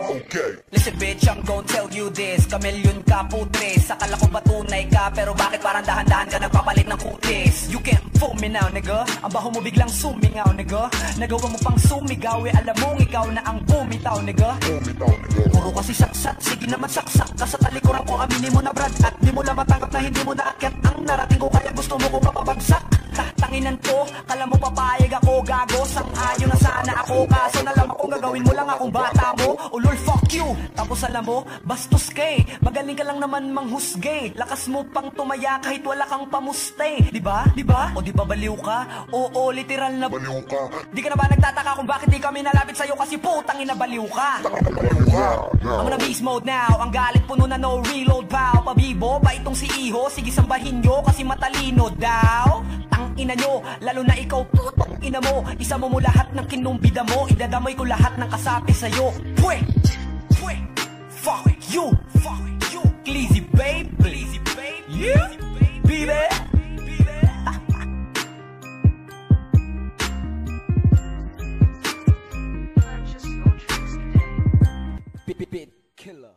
Okay. Listen bitch, I'm gon' tell you this. Kamilyon ka putres Akala ko ba tunay ka Pero bakit parang dahan-dahan ka nagpapalit ng kutis? You can't fool me now nigga. Ang baho mo biglang sumingaw nigga. Nagawa mo pang sumigaw Eh alam mong ikaw na ang bumitaw nigga. Bumitaw nigga. Puro kasi saksat, sige naman saksak ka sa talikuran ko Aminin mo na brad at di mo lang matanggap na hindi mo naakyat Ang narating ko. Kaya gusto mo ko mapabagsak. Tatanginan ko, kala mo papayag ako gago. Sang ayo na sana ako Kaso nalam ako gagawin mo lang akong bata mo. Ulol fuck you. Tapos alam mo, bastos kay Magaling ka lang naman manghusgay Lakas mo pang tumaya kahit wala kang pamustay Di ba? Di ba? O di ba baliw ka? Oo, literal na Baliw ka. Di ka na ba nagtataka kung bakit di kami nalapit sa'yo? Kasi putang ina baliw ka. Baliw ka. I'm on a beast mode now. Ang galit puno na no reload pow Pabibo. Ba itong si Iho. Sige sambahin nyo kasi matalino daw ina nyo Lalo na ikaw putang ina mo Isa mo mo lahat ng kinumbida mo Idadamay ko lahat ng kasapi sa'yo Pwe! Pwe! Fuck you! Fuck you! Glizzy babe! Glizzy babe! Yeah! Baby! Bit, bit, bit, killer.